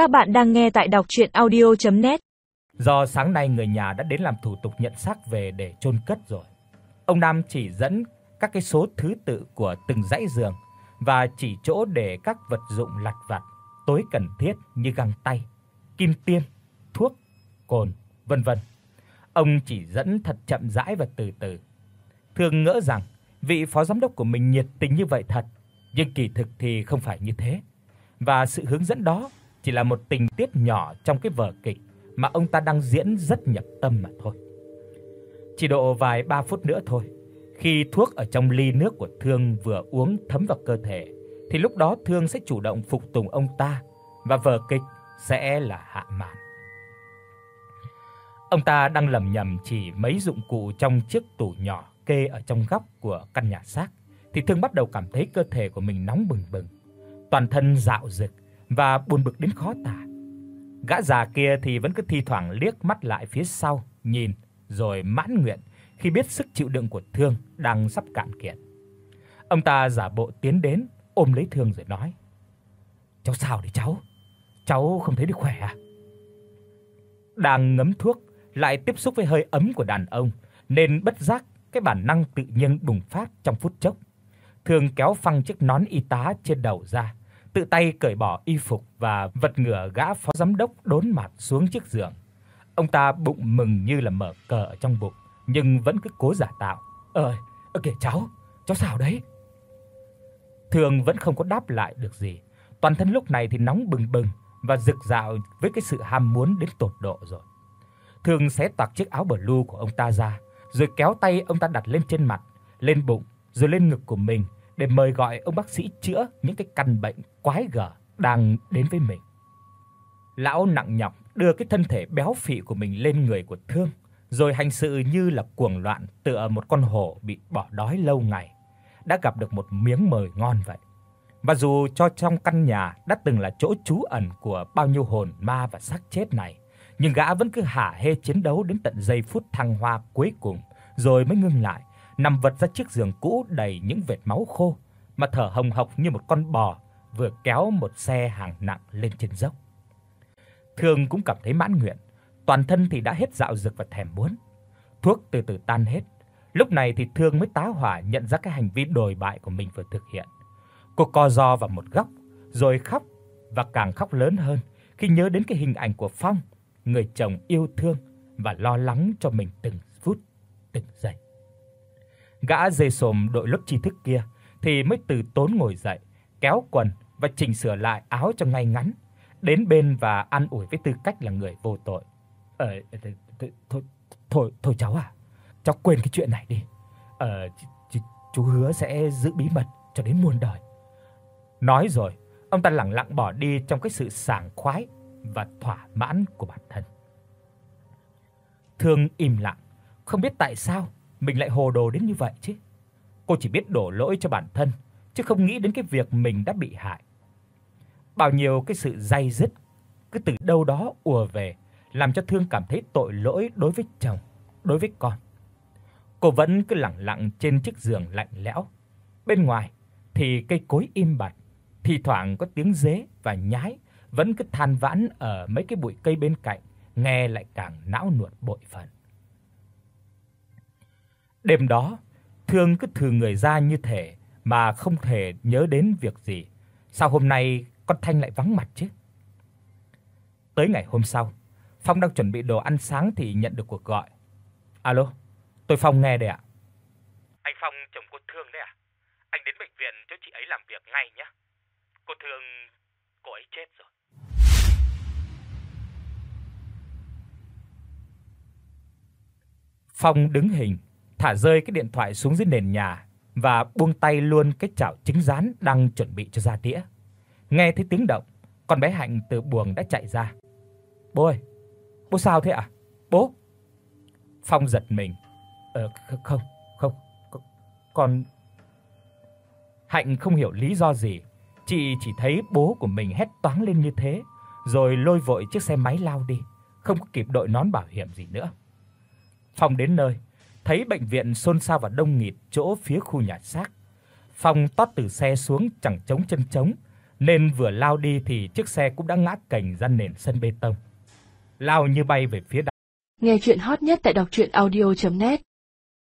Các bạn đang nghe tại đọc audio net Do sáng nay người nhà đã đến làm thủ tục nhận xác về để chôn cất rồi. Ông Nam chỉ dẫn các cái số thứ tự của từng dãy giường và chỉ chỗ để các vật dụng lặt vặt tối cần thiết như găng tay, kim tiêm, thuốc, cồn, vân vân. Ông chỉ dẫn thật chậm rãi và từ từ. Thường ngỡ rằng vị phó giám đốc của mình nhiệt tình như vậy thật, nhưng kỳ thực thì không phải như thế. Và sự hướng dẫn đó chỉ là một tình tiết nhỏ trong cái vở kịch mà ông ta đang diễn rất nhập tâm mà thôi. Chỉ độ vài 3 phút nữa thôi, khi thuốc ở trong ly nước của Thương vừa uống thấm vào cơ thể thì lúc đó Thương sẽ chủ động phục tùng ông ta và vở kịch sẽ là hạ màn. Ông ta đang lẩm nhẩm chỉ mấy dụng cụ trong chiếc tủ nhỏ kê ở trong góc của căn nhà xác thì Thương bắt đầu cảm thấy cơ thể của mình nóng bừng bừng, toàn thân dạo dực và buồn bực đến khó tả. Gã già kia thì vẫn cứ thi thoảng liếc mắt lại phía sau, nhìn rồi mãn nguyện khi biết sức chịu đựng của Thương đang sắp cạn kiệt. Ông ta giả bộ tiến đến, ôm lấy Thương rồi nói: "Cháu sao đấy cháu? Cháu không thấy được khỏe à?" Đang ngấm thuốc lại tiếp xúc với hơi ấm của đàn ông, nên bất giác cái bản năng tự nhiên bùng phát trong phút chốc. Thương kéo phăng chiếc nón y tá trên đầu ra, tự tay cởi bỏ y phục và vật ngửa gã phó giám đốc đốn mặt xuống chiếc giường. Ông ta bụng mừng như là mở cờ ở trong bụng, nhưng vẫn cứ cố giả tạo. "Ơi, ơ kìa cháu, cháu sao đấy?" Thường vẫn không có đáp lại được gì. Toàn thân lúc này thì nóng bừng bừng và rực rạo với cái sự ham muốn đến tột độ rồi. Thường xé toạc chiếc áo blue của ông ta ra, rồi kéo tay ông ta đặt lên trên mặt, lên bụng, rồi lên ngực của mình để mời gọi ông bác sĩ chữa những cái căn bệnh quái gở đang đến với mình. Lão nặng nhọc đưa cái thân thể béo phì của mình lên người của Thương, rồi hành sự như là cuồng loạn tựa một con hổ bị bỏ đói lâu ngày, đã gặp được một miếng mồi ngon vậy. Và dù cho trong căn nhà đã từng là chỗ trú ẩn của bao nhiêu hồn ma và xác chết này, nhưng gã vẫn cứ hả hê chiến đấu đến tận giây phút thăng hoa cuối cùng, rồi mới ngưng lại, nằm vật ra chiếc giường cũ đầy những vệt máu khô, mà thở hồng hộc như một con bò vừa kéo một xe hàng nặng lên trên dốc. Thương cũng cảm thấy mãn nguyện, toàn thân thì đã hết dạo dực và thèm muốn. Thuốc từ từ tan hết, lúc này thì Thương mới tá hỏa nhận ra cái hành vi đồi bại của mình vừa thực hiện. Cô co ro vào một góc, rồi khóc và càng khóc lớn hơn khi nhớ đến cái hình ảnh của Phong, người chồng yêu thương và lo lắng cho mình từng phút, từng giây. Gã dê sồm đội lớp tri thức kia thì mới từ tốn ngồi dậy, kéo quần và chỉnh sửa lại áo cho ngay ngắn, đến bên và an ủi với tư cách là người vô tội. "Ờ thôi thôi thôi cháu à, cháu quên cái chuyện này đi. Ờ chú hứa sẽ giữ bí mật cho đến muôn đời." Nói rồi, ông ta lặng lặng bỏ đi trong cái sự sảng khoái và thỏa mãn của bản thân. Thương im lặng, không biết tại sao mình lại hồ đồ đến như vậy chứ. Cô chỉ biết đổ lỗi cho bản thân, chứ không nghĩ đến cái việc mình đã bị hại. Bao nhiêu cái sự day dứt cứ từ đâu đó ùa về, làm cho Thương cảm thấy tội lỗi đối với chồng, đối với con. Cô vẫn cứ lặng lặng trên chiếc giường lạnh lẽo. Bên ngoài thì cây cối im bặt, thi thoảng có tiếng dế và nhái vẫn cứ than vãn ở mấy cái bụi cây bên cạnh, nghe lại càng não nuột bội phần. Đêm đó, Thương cứ thừ người ra như thể mà không thể nhớ đến việc gì. Sao hôm nay con Thanh lại vắng mặt chứ? Tới ngày hôm sau, Phong đang chuẩn bị đồ ăn sáng thì nhận được cuộc gọi. Alo, tôi Phong nghe đây ạ. Anh Phong chồng cô Thương đấy à? Anh đến bệnh viện cho chị ấy làm việc ngay nhé. Cô Thương, cô ấy chết rồi. Phong đứng hình, thả rơi cái điện thoại xuống dưới nền nhà và buông tay luôn cái chảo trứng rán đang chuẩn bị cho ra đĩa. Nghe thấy tiếng động, con bé Hạnh từ buồng đã chạy ra. "Bố ơi, bố sao thế ạ? À? Bố?" Phong giật mình. "Ờ không, không, con Hạnh không hiểu lý do gì, chị chỉ thấy bố của mình hét toáng lên như thế, rồi lôi vội chiếc xe máy lao đi, không có kịp đội nón bảo hiểm gì nữa. Phong đến nơi, thấy bệnh viện xôn xao và đông nghịt chỗ phía khu nhà xác. Phong tót từ xe xuống chẳng chống chân trống, nên vừa lao đi thì chiếc xe cũng đã ngã cành ra nền sân bê tông. Lao như bay về phía Nghe truyện hot nhất tại doctruyenaudio.net